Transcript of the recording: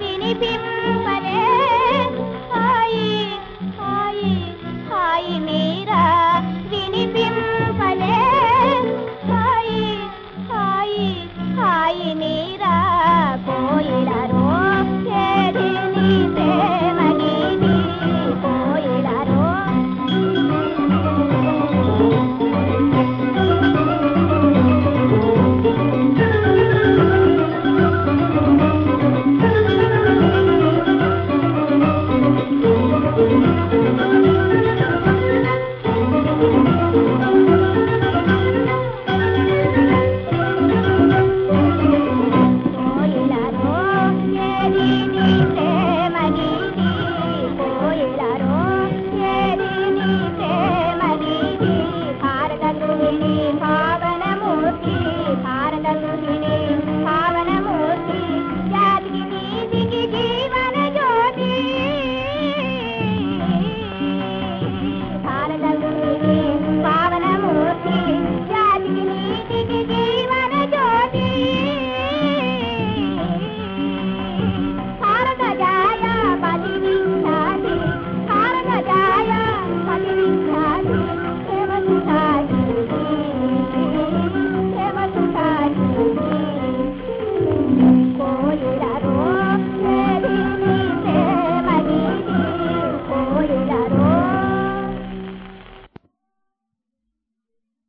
വിനിബിംബ